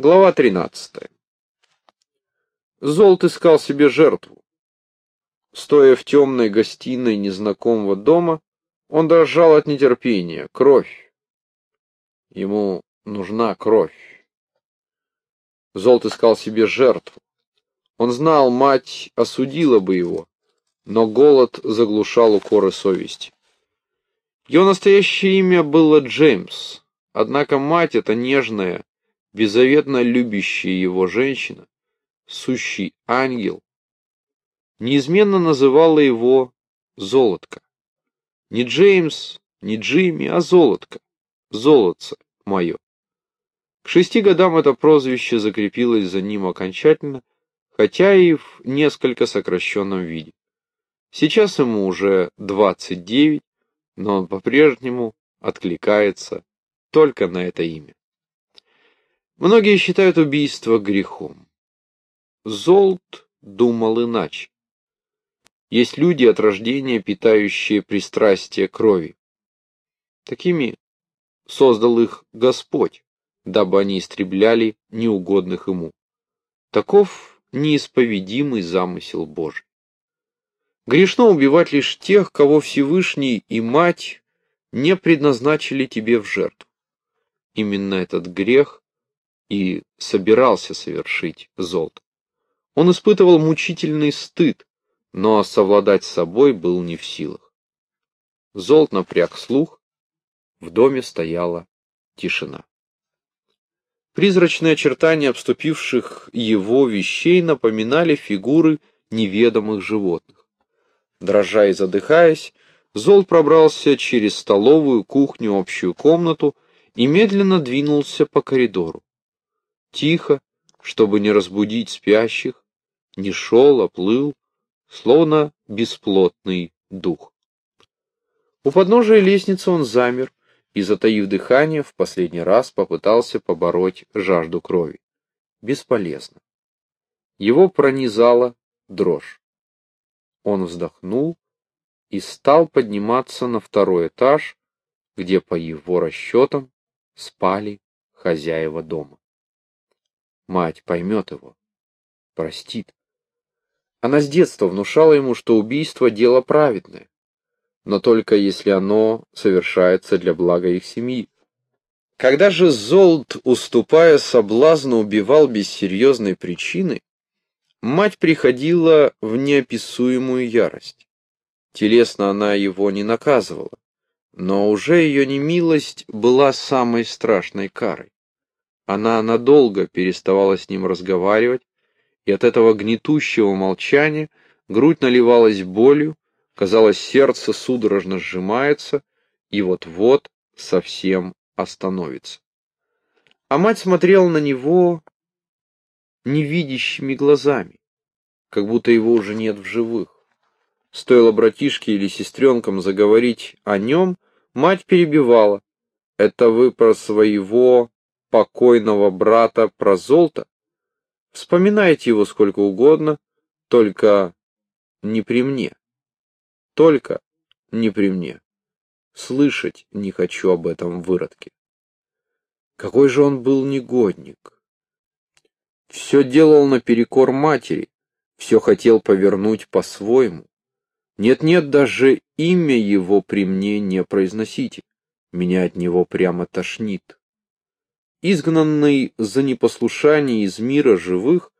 Глава 13. Золт искал себе жертву. Стоя в темной гостиной незнакомого дома, он дрожал от нетерпения. Кровь. Ему нужна кровь. Золт искал себе жертву. Он знал, мать осудила бы его, но голод заглушал укоры совести. Его настоящее имя было Джеймс, однако мать эта нежная, беззаветно любящая его женщина, сущий ангел, неизменно называла его Золотко. Не Джеймс, не Джимми, а Золотко, золотце мое. К шести годам это прозвище закрепилось за ним окончательно, хотя и в несколько сокращенном виде. Сейчас ему уже 29, но он по-прежнему откликается только на это имя. Многие считают убийство грехом. Золт думал иначе. Есть люди от рождения, питающие пристрастие крови. Такими создал их Господь, дабы они истребляли неугодных ему. Таков неисповедимый замысел Божий. Грешно убивать лишь тех, кого Всевышний и Мать не предназначили тебе в жертву. Именно этот грех и собирался совершить Золт. Он испытывал мучительный стыд, но совладать с собой был не в силах. Золт напряг слух, в доме стояла тишина. Призрачные очертания обступивших его вещей напоминали фигуры неведомых животных. Дрожа и задыхаясь, Золт пробрался через столовую, кухню, общую комнату и медленно двинулся по коридору. Тихо, чтобы не разбудить спящих, не шел, а плыл, словно бесплотный дух. У подножия лестницы он замер и, затаив дыхание, в последний раз попытался побороть жажду крови. Бесполезно. Его пронизала дрожь. Он вздохнул и стал подниматься на второй этаж, где, по его расчетам, спали хозяева дома. Мать поймет его, простит. Она с детства внушала ему, что убийство — дело праведное, но только если оно совершается для блага их семьи. Когда же Золт, уступая соблазну, убивал без серьезной причины, мать приходила в неописуемую ярость. Телесно она его не наказывала, но уже ее немилость была самой страшной карой. Она надолго переставала с ним разговаривать, и от этого гнетущего молчания грудь наливалась болью, казалось, сердце судорожно сжимается и вот-вот совсем остановится. А мать смотрела на него невидящими глазами, как будто его уже нет в живых. Стоило братишке или сестренкам заговорить о нем, мать перебивала. «Это вы про своего покойного брата про золото, вспоминайте его сколько угодно, только не при мне. Только не при мне. Слышать не хочу об этом выродке. Какой же он был негодник. Все делал наперекор матери, все хотел повернуть по-своему. Нет-нет, даже имя его при мне не произносите. Меня от него прямо тошнит. Изгнанный за непослушание из мира живых,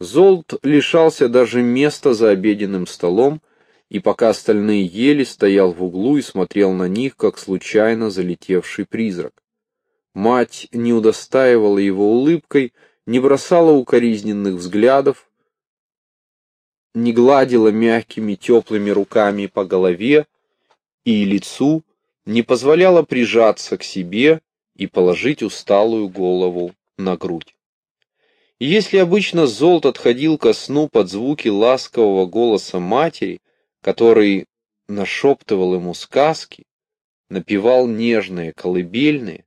Золт лишался даже места за обеденным столом, и пока остальные ели, стоял в углу и смотрел на них, как случайно залетевший призрак. Мать не удостаивала его улыбкой, не бросала укоризненных взглядов, не гладила мягкими теплыми руками по голове и лицу, не позволяла прижаться к себе, и положить усталую голову на грудь. Если обычно Золт отходил ко сну под звуки ласкового голоса матери, который нашептывал ему сказки, напевал нежные колыбельные,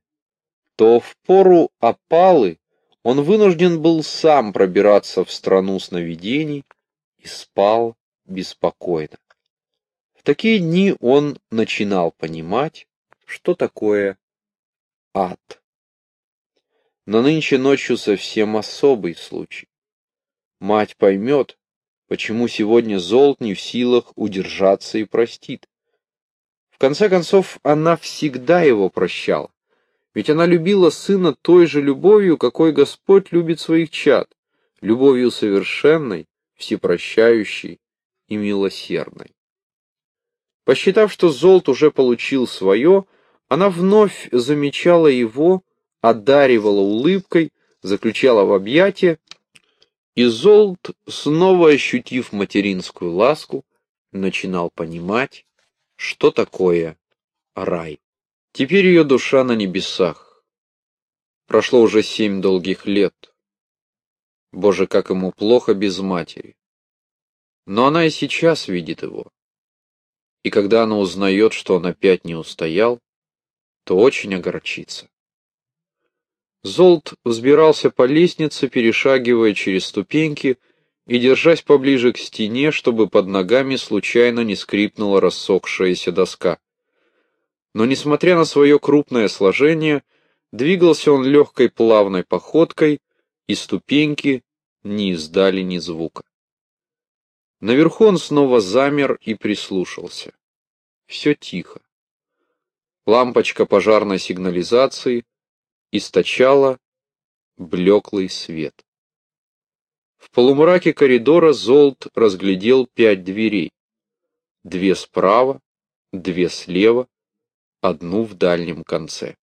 то в пору опалы он вынужден был сам пробираться в страну сновидений и спал беспокойно. В такие дни он начинал понимать, что такое ад. Но нынче ночью совсем особый случай. Мать поймет, почему сегодня Золт не в силах удержаться и простит. В конце концов, она всегда его прощала. Ведь она любила сына той же любовью, какой Господь любит своих чад, любовью совершенной, всепрощающей и милосердной. Посчитав, что Золт уже получил свое, она вновь замечала его, одаривала улыбкой, заключала в объятия, и Золт, снова ощутив материнскую ласку, начинал понимать, что такое рай. Теперь ее душа на небесах. Прошло уже семь долгих лет. Боже, как ему плохо без матери. Но она и сейчас видит его. И когда она узнает, что он опять не устоял, то очень огорчится. Золт взбирался по лестнице, перешагивая через ступеньки и держась поближе к стене, чтобы под ногами случайно не скрипнула рассохшаяся доска. Но, несмотря на свое крупное сложение, двигался он легкой плавной походкой, и ступеньки не издали ни звука. Наверху он снова замер и прислушался. Все тихо. Лампочка пожарной сигнализации источала блеклый свет. В полумраке коридора Золт разглядел пять дверей. Две справа, две слева, одну в дальнем конце.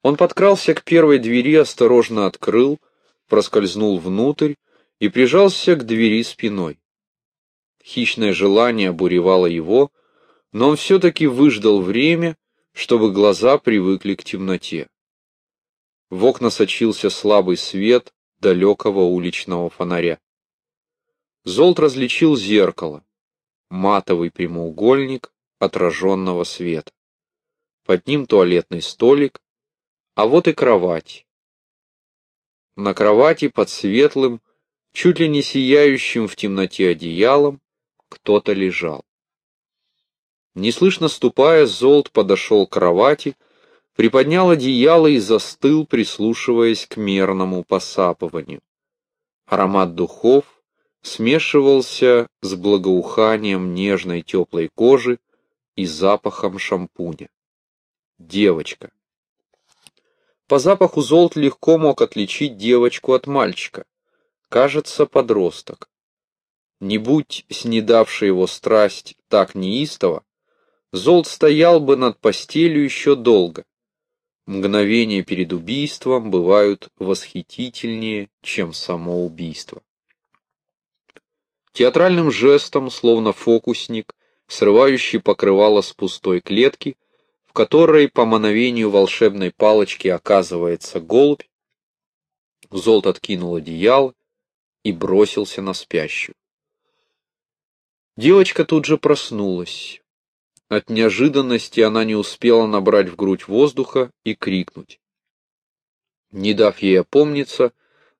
Он подкрался к первой двери, осторожно открыл, проскользнул внутрь и прижался к двери спиной. Хищное желание обуревало его, но он все-таки выждал время, чтобы глаза привыкли к темноте. В окна сочился слабый свет далекого уличного фонаря. Золт различил зеркало, матовый прямоугольник отраженного света. Под ним туалетный столик, а вот и кровать. На кровати под светлым, чуть ли не сияющим в темноте одеялом, кто-то лежал. Неслышно ступая, Золт подошел к кровати, приподнял одеяло и застыл, прислушиваясь к мерному посапыванию. Аромат духов смешивался с благоуханием нежной теплой кожи и запахом шампуня. Девочка. По запаху Золт легко мог отличить девочку от мальчика. Кажется, подросток. Не будь снедавшая его страсть так неистово, Золт стоял бы над постелью еще долго. Мгновения перед убийством бывают восхитительнее, чем само убийство. Театральным жестом, словно фокусник, срывающий покрывало с пустой клетки, в которой по мановению волшебной палочки оказывается голубь, Золт откинул одеяло и бросился на спящую. Девочка тут же проснулась. От неожиданности она не успела набрать в грудь воздуха и крикнуть. Не дав ей опомниться,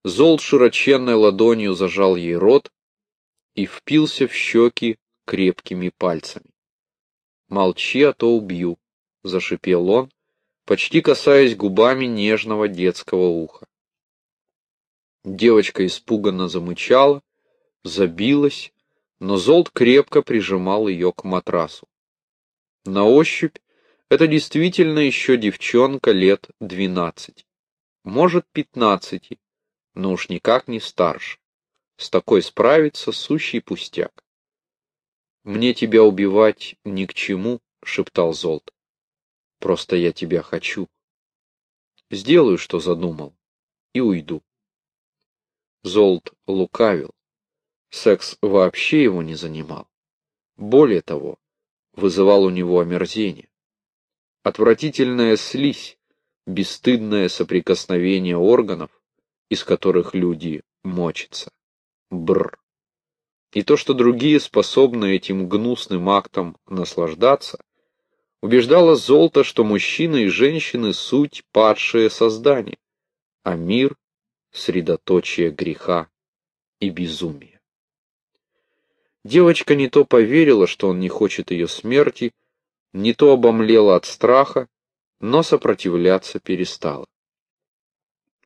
Золт широченной ладонью зажал ей рот и впился в щеки крепкими пальцами. «Молчи, а то убью», — зашипел он, почти касаясь губами нежного детского уха. Девочка испуганно замычала, забилась, но Золт крепко прижимал ее к матрасу. На ощупь это действительно еще девчонка лет двенадцати. Может, пятнадцати, но уж никак не старше. С такой справиться сущий пустяк. «Мне тебя убивать ни к чему», — шептал Золт. «Просто я тебя хочу. Сделаю, что задумал, и уйду». Золт лукавил. Секс вообще его не занимал. Более того, вызывал у него омерзение. Отвратительная слизь, бесстыдное соприкосновение органов, из которых люди мочатся. Бр. И то, что другие способны этим гнусным актом наслаждаться, убеждало Золото, что мужчины и женщины — суть падшие создания, а мир — средоточие греха и безумия. Девочка не то поверила, что он не хочет ее смерти, не то обомлела от страха, но сопротивляться перестала.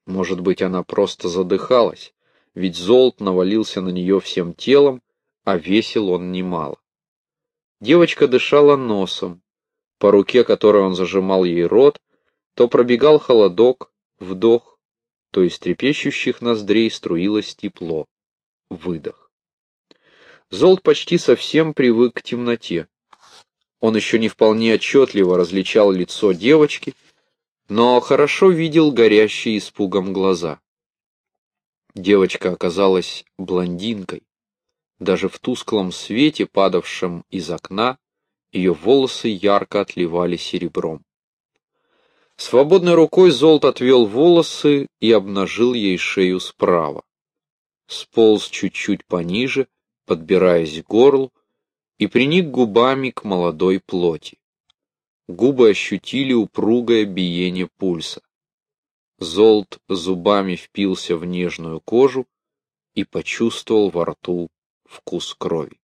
Может быть, она просто задыхалась, ведь Золт навалился на нее всем телом, а весил он немало. Девочка дышала носом, по руке которой он зажимал ей рот, то пробегал холодок, вдох, то из трепещущих ноздрей струилось тепло, выдох. Золт почти совсем привык к темноте. Он еще не вполне отчетливо различал лицо девочки, но хорошо видел горящие испугом глаза. Девочка оказалась блондинкой. Даже в тусклом свете, падавшем из окна, ее волосы ярко отливали серебром. Свободной рукой Золт отвел волосы и обнажил ей шею справа. Сполз чуть-чуть пониже, подбираясь к горлу, и приник губами к молодой плоти. Губы ощутили упругое биение пульса. Золт зубами впился в нежную кожу и почувствовал во рту вкус крови.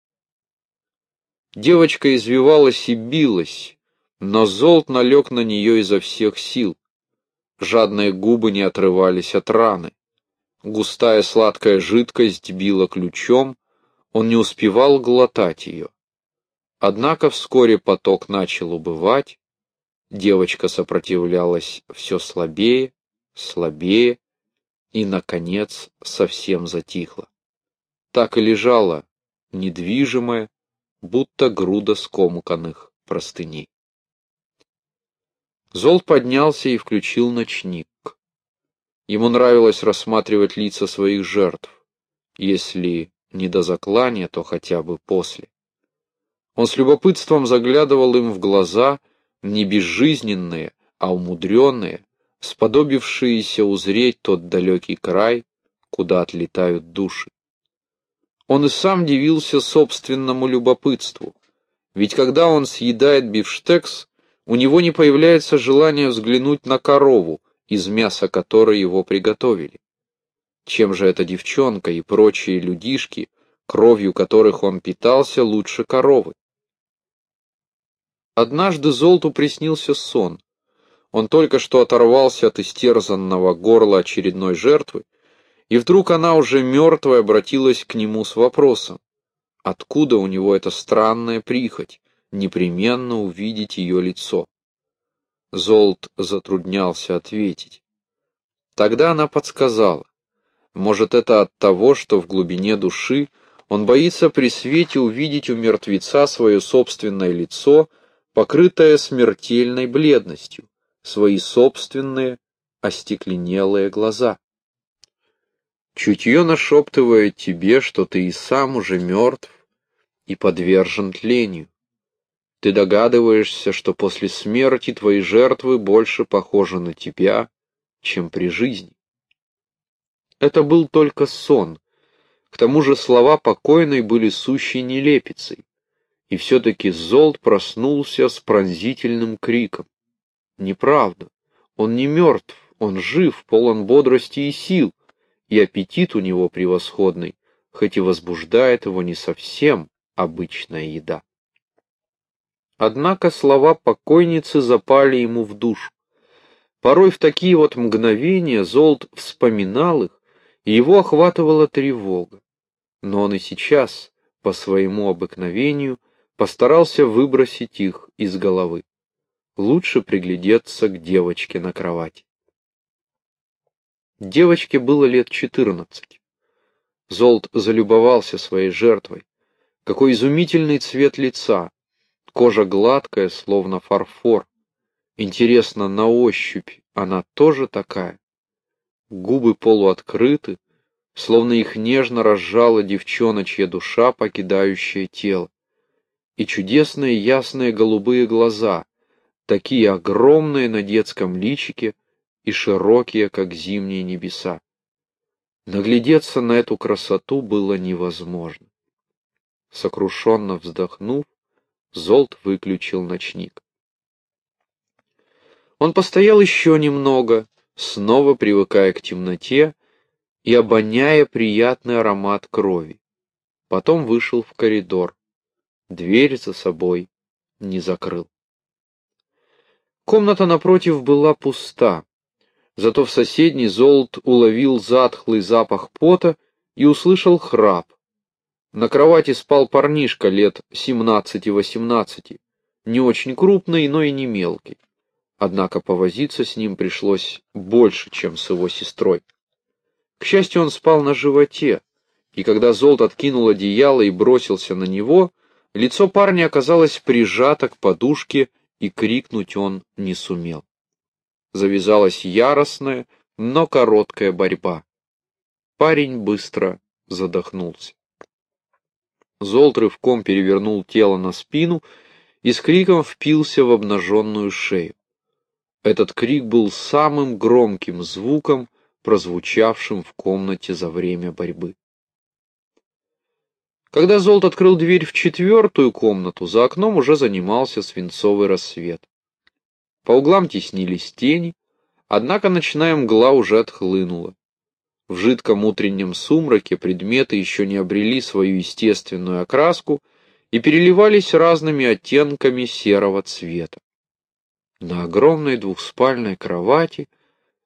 Девочка извивалась и билась, но Золт налег на нее изо всех сил. Жадные губы не отрывались от раны. Густая сладкая жидкость била ключом, он не успевал глотать ее. Однако вскоре поток начал убывать, девочка сопротивлялась все слабее, слабее и, наконец, совсем затихла. Так и лежала, недвижимая, будто груда скомканных простыней. Золт поднялся и включил ночник. Ему нравилось рассматривать лица своих жертв, если не до заклания, то хотя бы после. Он с любопытством заглядывал им в глаза, не безжизненные, а умудренные, сподобившиеся узреть тот далекий край, куда отлетают души. Он и сам дивился собственному любопытству, ведь когда он съедает бифштекс, у него не появляется желание взглянуть на корову, из мяса которой его приготовили. Чем же эта девчонка и прочие людишки, кровью которых он питался, лучше коровы? Однажды Золту приснился сон. Он только что оторвался от истерзанного горла очередной жертвы, и вдруг она уже мертвая обратилась к нему с вопросом. Откуда у него эта странная прихоть, непременно увидеть ее лицо? Золт затруднялся ответить. Тогда она подсказала. Может, это от того, что в глубине души он боится при свете увидеть у мертвеца свое собственное лицо, покрытое смертельной бледностью, свои собственные остекленелые глаза. Чутье нашептывает тебе, что ты и сам уже мертв и подвержен тлению. Ты догадываешься, что после смерти твои жертвы больше похожи на тебя, чем при жизни. Это был только сон. К тому же слова покойной были сущей нелепицей. И все-таки Золт проснулся с пронзительным криком. Неправда. Он не мертв, он жив, полон бодрости и сил и аппетит у него превосходный, хоть и возбуждает его не совсем обычная еда. Однако слова покойницы запали ему в душу. Порой в такие вот мгновения Золт вспоминал их, его охватывала тревога. Но он и сейчас, по своему обыкновению, постарался выбросить их из головы. Лучше приглядеться к девочке на кровати. Девочке было лет четырнадцать. Золт залюбовался своей жертвой. Какой изумительный цвет лица, кожа гладкая, словно фарфор. Интересно, на ощупь она тоже такая? Губы полуоткрыты, словно их нежно разжала девчоночья душа, покидающая тело. И чудесные ясные голубые глаза, такие огромные на детском личике, и широкие, как зимние небеса. Наглядеться на эту красоту было невозможно. Сокрушенно вздохнув, Золт выключил ночник. Он постоял еще немного, снова привыкая к темноте и обоняя приятный аромат крови. Потом вышел в коридор. Дверь за собой не закрыл. Комната напротив была пуста. Зато в соседний Золт уловил затхлый запах пота и услышал храп. На кровати спал парнишка лет семнадцати-восемнадцати, не очень крупный, но и не мелкий. Однако повозиться с ним пришлось больше, чем с его сестрой. К счастью, он спал на животе, и когда Золт откинул одеяло и бросился на него, лицо парня оказалось прижато к подушке, и крикнуть он не сумел. Завязалась яростная, но короткая борьба. Парень быстро задохнулся. Золт рывком перевернул тело на спину и с криком впился в обнаженную шею. Этот крик был самым громким звуком, прозвучавшим в комнате за время борьбы. Когда Золт открыл дверь в четвертую комнату, за окном уже занимался свинцовый рассвет. По углам теснились тени, однако ночная мгла уже отхлынула. В жидком утреннем сумраке предметы еще не обрели свою естественную окраску и переливались разными оттенками серого цвета. На огромной двухспальной кровати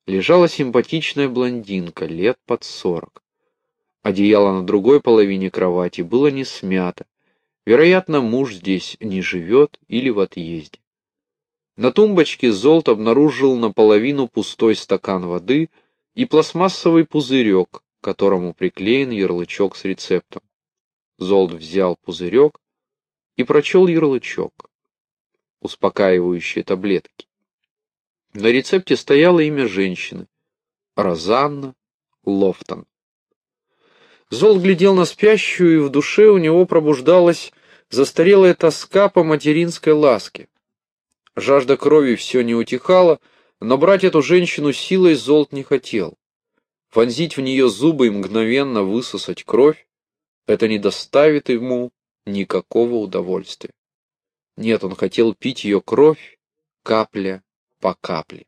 лежала симпатичная блондинка лет под сорок. Одеяло на другой половине кровати было не смято. Вероятно, муж здесь не живет или в отъезде. На тумбочке Золт обнаружил наполовину пустой стакан воды и пластмассовый пузырек, к которому приклеен ярлычок с рецептом. Золт взял пузырек и прочел ярлычок успокаивающие таблетки. На рецепте стояло имя женщины — Розанна Лофтон. Зол глядел на спящую, и в душе у него пробуждалась застарелая тоска по материнской ласке. Жажда крови все не утихала, но брать эту женщину силой Золт не хотел. Вонзить в нее зубы и мгновенно высосать кровь — это не доставит ему никакого удовольствия. Нет, он хотел пить ее кровь, капля по капле.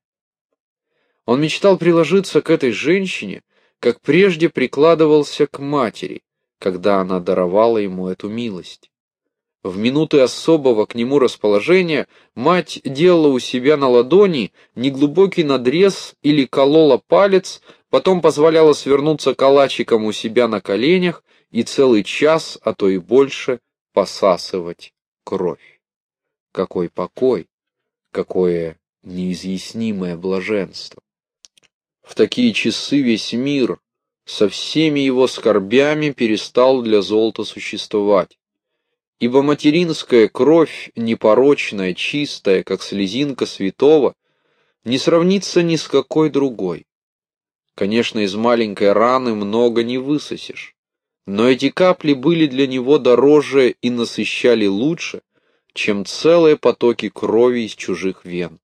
Он мечтал приложиться к этой женщине, как прежде прикладывался к матери, когда она даровала ему эту милость. В минуты особого к нему расположения мать делала у себя на ладони неглубокий надрез или колола палец, потом позволяла свернуться калачиком у себя на коленях и целый час, а то и больше, посасывать кровь. Какой покой, какое неизъяснимое блаженство. В такие часы весь мир со всеми его скорбями перестал для золота существовать. Ибо материнская кровь, непорочная, чистая, как слезинка святого, не сравнится ни с какой другой. Конечно, из маленькой раны много не высосешь, но эти капли были для него дороже и насыщали лучше, чем целые потоки крови из чужих вен.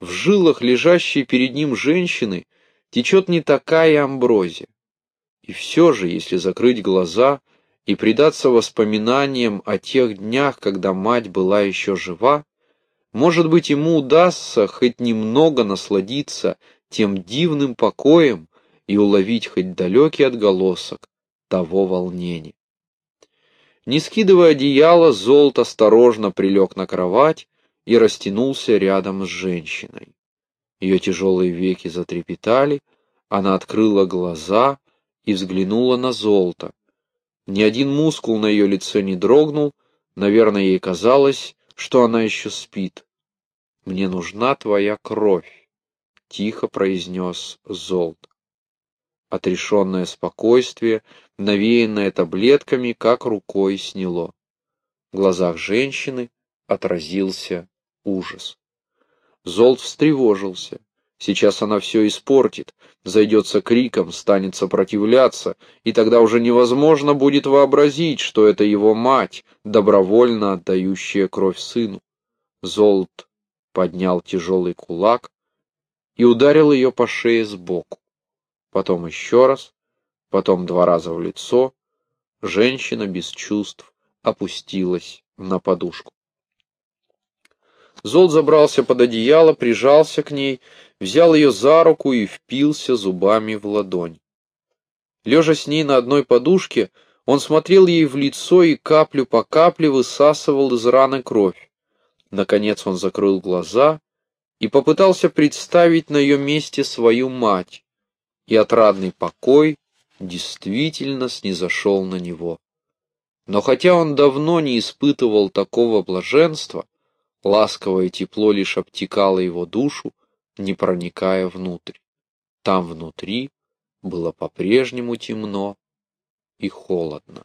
В жилах, лежащей перед ним женщины, течет не такая амброзия. И все же, если закрыть глаза и предаться воспоминаниям о тех днях, когда мать была еще жива, может быть, ему удастся хоть немного насладиться тем дивным покоем и уловить хоть далекий отголосок того волнения. Не скидывая одеяло, Золт осторожно прилег на кровать и растянулся рядом с женщиной. Ее тяжелые веки затрепетали, она открыла глаза и взглянула на Золта. Ни один мускул на ее лице не дрогнул, наверное, ей казалось, что она еще спит. «Мне нужна твоя кровь», — тихо произнес Золт. Отрешенное спокойствие, навеянное таблетками, как рукой сняло. В глазах женщины отразился ужас. Золт встревожился. Сейчас она все испортит, зайдется криком, станет сопротивляться, и тогда уже невозможно будет вообразить, что это его мать, добровольно отдающая кровь сыну. Золт поднял тяжелый кулак и ударил ее по шее сбоку потом еще раз, потом два раза в лицо. Женщина без чувств опустилась на подушку. Зол забрался под одеяло, прижался к ней, взял ее за руку и впился зубами в ладонь. Лежа с ней на одной подушке, он смотрел ей в лицо и каплю по капле высасывал из раны кровь. Наконец он закрыл глаза и попытался представить на ее месте свою мать, и отрадный покой действительно снизошел на него. Но хотя он давно не испытывал такого блаженства, ласковое тепло лишь обтекало его душу, не проникая внутрь. Там внутри было по-прежнему темно и холодно.